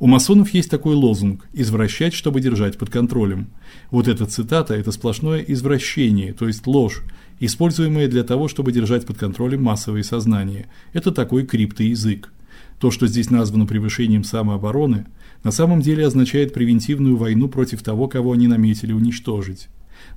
У масонов есть такой лозунг извращать, чтобы держать под контролем. Вот эта цитата это сплошное извращение, то есть ложь, используемая для того, чтобы держать под контролем массовое сознание. Это такой криптоязык. То, что здесь названо превышением самообороны, на самом деле означает превентивную войну против того, кого они наметили уничтожить.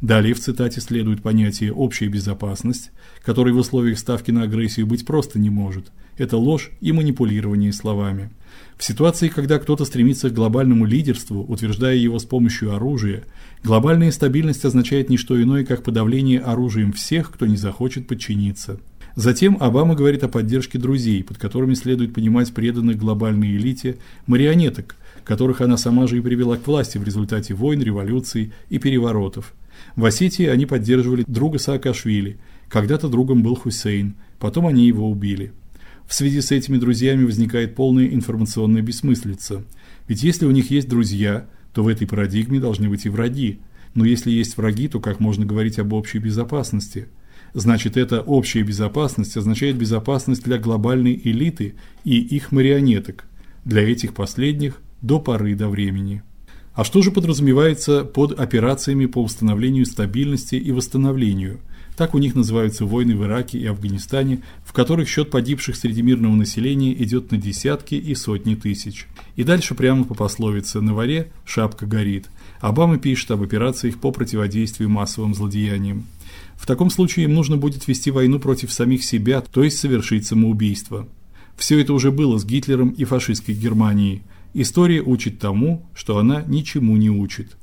Далее в цитате следует понятие общая безопасность, которой в условиях ставки на агрессию быть просто не может. Это ложь и манипулирование словами. В ситуации, когда кто-то стремится к глобальному лидерству, утверждая его с помощью оружия, глобальная стабильность означает не что иное, как подавление оружием всех, кто не захочет подчиниться. Затем Обама говорит о поддержке друзей, под которыми следует понимать преданных глобальной элите марионеток, которых она сама же и привела к власти в результате войн, революций и переворотов. В Осетии они поддерживали друга Саакашвили, когда-то другом был Хусейн, потом они его убили. В связи с этими друзьями возникает полная информационная бессмыслица. Ведь если у них есть друзья, то в этой парадигме должны быть и враги. Но если есть враги, то как можно говорить об общей безопасности? Значит, эта общая безопасность означает безопасность для глобальной элиты и их марионеток, для этих последних до поры до времени. А что же подразумевается под операциями по установлению стабильности и восстановлению? Так у них называются войны в Ираке и Афганистане, в которых счет погибших среди мирного населения идет на десятки и сотни тысяч. И дальше прямо по пословице «на варе шапка горит». Обама пишет об операциях по противодействию массовым злодеяниям. В таком случае им нужно будет вести войну против самих себя, то есть совершить самоубийство. Все это уже было с Гитлером и фашистской Германией. История учит тому, что она ничему не учит.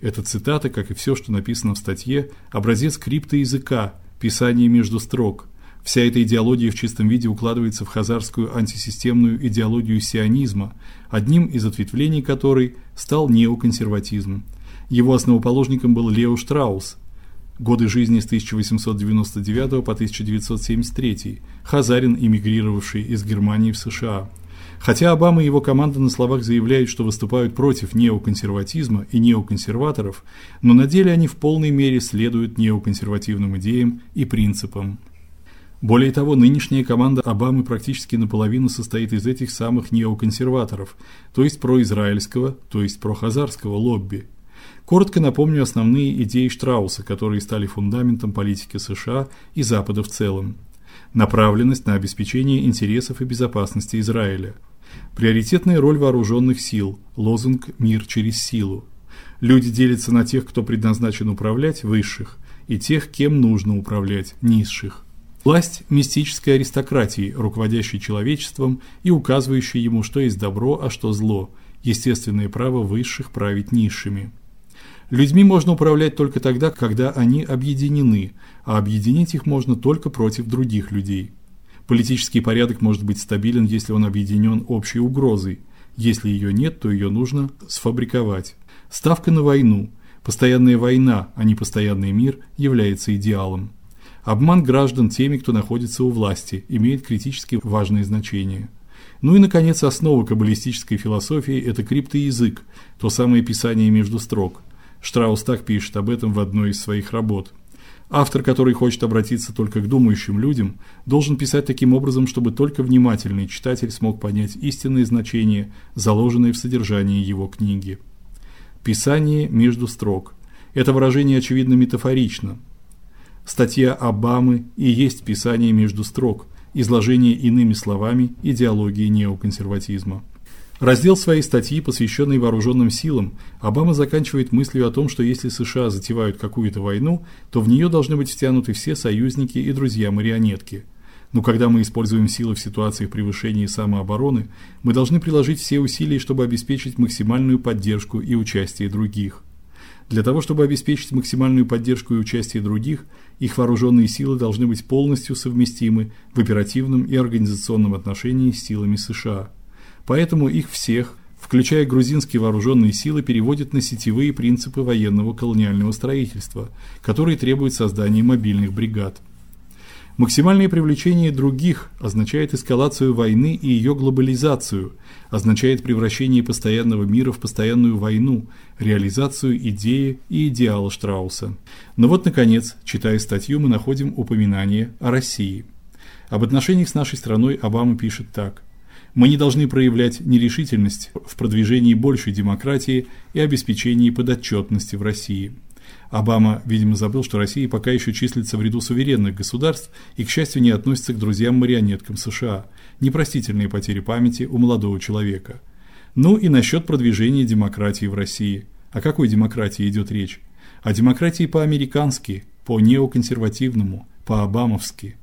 Эта цитата, как и все, что написано в статье, образец криптоязыка, писание между строк. Вся эта идеология в чистом виде укладывается в хазарскую антисистемную идеологию сионизма, одним из ответвлений которой стал неоконсерватизм. Его основоположником был Лео Штраус. Годы жизни с 1899 по 1973. Хазарин, эмигрировавший из Германии в США. Хотя Обама и его команда на словах заявляют, что выступают против неоконсерватизма и неоконсерваторов, но на деле они в полной мере следуют неоконсервативным идеям и принципам. Более того, нынешняя команда Обамы практически наполовину состоит из этих самых неоконсерваторов, то есть произраильского, то есть прохазарского лобби. Коротко напомню основные идеи Штрауса, которые стали фундаментом политики США и Запада в целом. Направленность на обеспечение интересов и безопасности Израиля – Приоритетная роль вооруженных сил. Лозунг мир через силу. Люди делятся на тех, кто предназначен управлять высших, и тех, кем нужно управлять низших. Власть мистической аристократии, руководящей человечеством и указывающей ему, что есть добро, а что зло. Естественное право высших править низшими. Людьми можно управлять только тогда, когда они объединены, а объединить их можно только против других людей. Политический порядок может быть стабилен, если он объединен общей угрозой. Если ее нет, то ее нужно сфабриковать. Ставка на войну. Постоянная война, а не постоянный мир, является идеалом. Обман граждан теми, кто находится у власти, имеет критически важное значение. Ну и наконец, основа каббалистической философии это криптоязык, то самое писание между строк. Штраус так пишет об этом в одной из своих работ. Автор, который хочет обратиться только к думающим людям, должен писать таким образом, чтобы только внимательный читатель смог понять истинное значение, заложенное в содержании его книги. Писание между строк. Это выражение очевидно метафорично. Статья Обамы и есть писание между строк, изложение иными словами идеологии неоконсерватизма. Раздел своей статьи, посвященный вооруженным силам, Обама заканчивает мыслью о том, что если США затевают какую-то войну, то в нее должны быть втянуты все союзники и друзья-марионетки. Но когда мы используем силы в ситуациях превышения самообороны, мы должны приложить все усилия, чтобы обеспечить максимальную поддержку и участие других. Для того, чтобы обеспечить максимальную поддержку и участие других, их вооруженные силы должны быть полностью совместимы в оперативном и организационном отношении с силами США. Поэтому их всех, включая грузинские вооруженные силы, переводят на сетевые принципы военного колониального строительства, которые требуют создания мобильных бригад. Максимальное привлечение других означает эскалацию войны и ее глобализацию, означает превращение постоянного мира в постоянную войну, реализацию идеи и идеала Штрауса. Но вот наконец, читая статью, мы находим упоминание о России. Об отношениях с нашей страной Обама пишет так: Мы не должны проявлять нерешительность в продвижении большей демократии и обеспечении подотчетности в России. Обама, видимо, забыл, что Россия пока еще числится в ряду суверенных государств и, к счастью, не относится к друзьям-марионеткам США. Непростительные потери памяти у молодого человека. Ну и насчет продвижения демократии в России. О какой демократии идет речь? О демократии по-американски, по-неоконсервативному, по-обамовски.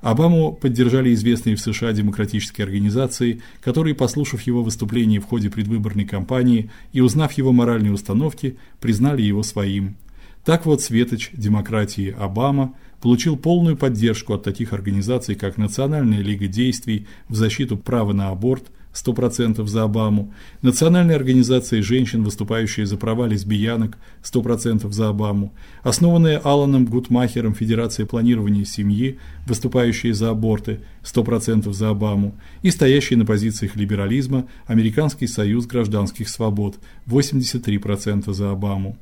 Обаму поддержали известные в США демократические организации, которые, послушав его выступление в ходе предвыборной кампании и узнав его моральные установки, признали его своим. Так вот, светоч демократии Обама получил полную поддержку от таких организаций, как Национальная лига действий в защиту права на аборт, 100% за Обаму, Национальная организация женщин, выступающая за права лесбиянок, 100% за Обаму, основанная Аланом Гутмахером Федерация планирования семьи, выступающая за аборты, 100% за Обаму, и стоящий на позициях либерализма Американский союз гражданских свобод, 83% за Обаму.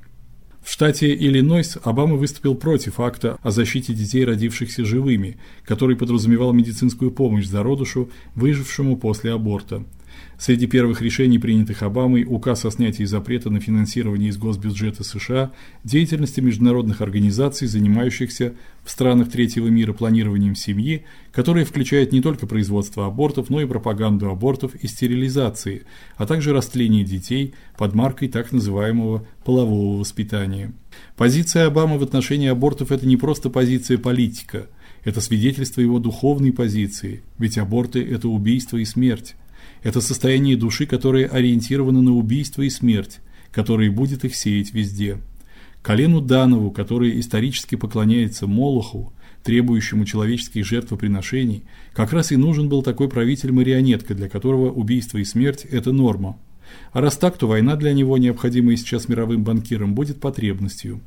В штате Иллинойс Обама выступил против акта о защите детей, родившихся живыми, который подразумевал медицинскую помощь зародышу, выжившему после аборта. Среди первых решений, принятых Обамой, указ о снятии запрета на финансирование из госбюджета США деятельности международных организаций, занимающихся в странах третьего мира планированием семьи, которое включает не только производство абортов, но и пропаганду абортов и стерилизации, а также растление детей под маркой так называемого полового воспитания. Позиция Обамы в отношении абортов это не просто позиция политика, это свидетельство его духовной позиции, ведь аборты это убийство и смерть. Это состояние души, которое ориентировано на убийство и смерть, которое будет их сеять везде. Колену Данову, который исторически поклоняется Молоху, требующему человеческих жертвоприношений, как раз и нужен был такой правитель-марионетка, для которого убийство и смерть это норма. А раз так, то война для него, необходимая сейчас мировым банкирам, будет потребностью.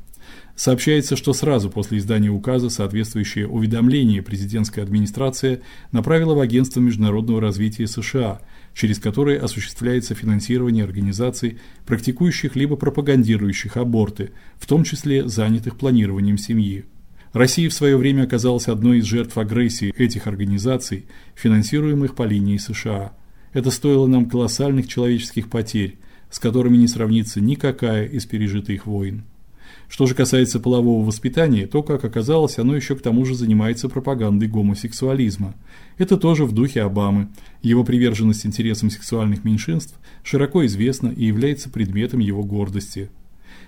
Сообщается, что сразу после издания указа соответствующее уведомление президентская администрация направила в Агентство международного развития США, через которое осуществляется финансирование организаций, практикующих либо пропагандирующих аборты, в том числе занятых планированием семьи. Россия в свое время оказалась одной из жертв агрессии этих организаций, финансируемых по линии США. Это стоило нам колоссальных человеческих потерь, с которыми не сравнится никакая из пережитых войн. Что же касается полового воспитания, то, как оказалось, оно еще к тому же занимается пропагандой гомосексуализма. Это тоже в духе Обамы. Его приверженность интересам сексуальных меньшинств широко известна и является предметом его гордости.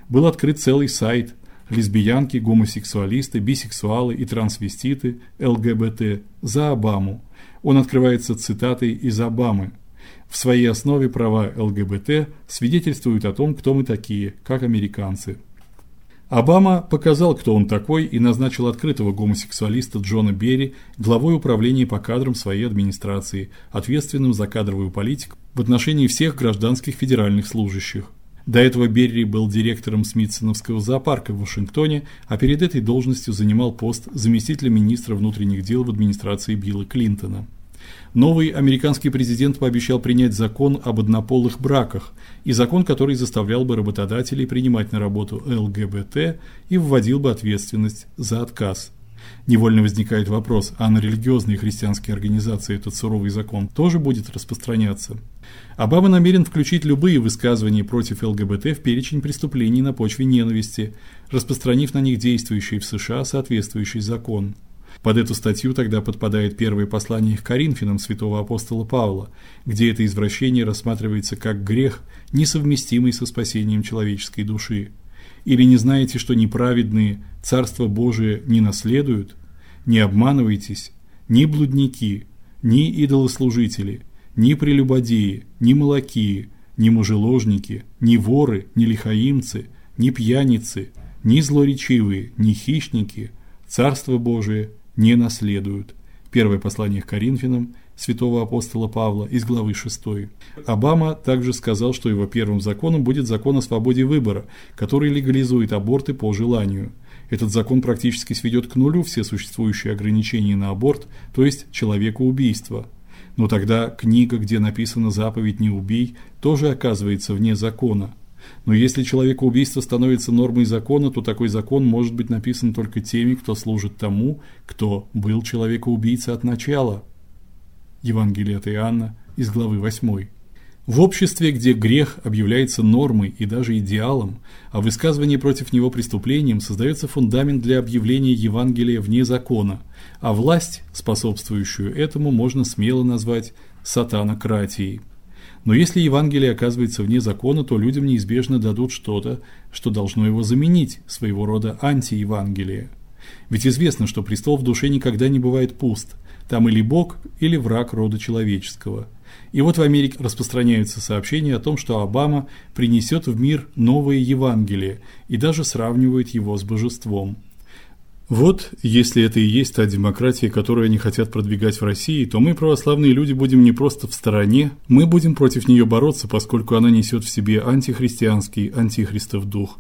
Был открыт целый сайт лесбиянки, гомосексуалисты, бисексуалы и трансвеститы ЛГБТ за Обаму. Он открывается цитатой из Обамы. В своей основе права ЛГБТ свидетельствуют о том, кто мы такие, как американцы. Обама показал, кто он такой, и назначил открытого гомосексуалиста Джона Берри главой управления по кадрам своей администрации, ответственным за кадровую политику в отношении всех гражданских федеральных служащих. До этого Берри был директором Смитсоновского зоопарка в Вашингтоне, а перед этой должностью занимал пост заместителя министра внутренних дел в администрации Билла Клинтона. Новый американский президент пообещал принять закон об однополых браках и закон, который заставлял бы работодателей принимать на работу ЛГБТ и вводил бы ответственность за отказ. Невольно возникает вопрос, а на религиозные христианские организации этот суровый закон тоже будет распространяться? Обама намерен включить любые высказывания против ЛГБТ в перечень преступлений на почве ненависти, распространив на них действующий в США соответствующий закон. Под эту статью тогда подпадает первое послание к Коринфянам святого апостола Павла, где это извращение рассматривается как грех, несовместимый со спасением человеческой души. Или не знаете, что неправедные царство Божие не наследуют? Не обманывайтесь, ни блудники, ни идолослужители, ни прелюбодеи, ни молокии, ни мужеложники, ни воры, ни лихаимцы, ни пьяницы, ни злоречивые, ни хищники царство Божие не наследуют. Первое послание к Коринфянам святого апостола Павла из главы 6. Обама также сказал, что его первым законом будет закон о свободе выбора, который легализует аборты по желанию. Этот закон практически сведет к нулю все существующие ограничения на аборт, то есть человекоубийство. Но тогда книга, где написана заповедь «не убей», тоже оказывается вне закона – но если человекоубийство становится нормой закона, то такой закон может быть написан только теми, кто служит тому, кто был человекоубийцей от начала. Евангелие от Иоанна, из главы 8. В обществе, где грех объявляется нормой и даже идеалом, а высказывание против него преступлением, создается фундамент для объявления Евангелия вне закона, а власть, способствующую этому, можно смело назвать сатанократией. Но если Евангелие оказывается вне закона, то людям неизбежно дадут что-то, что должно его заменить, своего рода антиевангелие. Ведь известно, что престол в душе никогда не бывает пуст. Там или Бог, или враг рода человеческого. И вот в Америке распространяются сообщения о том, что Обама принесет в мир новое Евангелие и даже сравнивают его с божеством. Вот, если это и есть та демократия, которую они хотят продвигать в России, то мы, православные люди, будем не просто в стороне, мы будем против нее бороться, поскольку она несет в себе антихристианский, антихристов дух.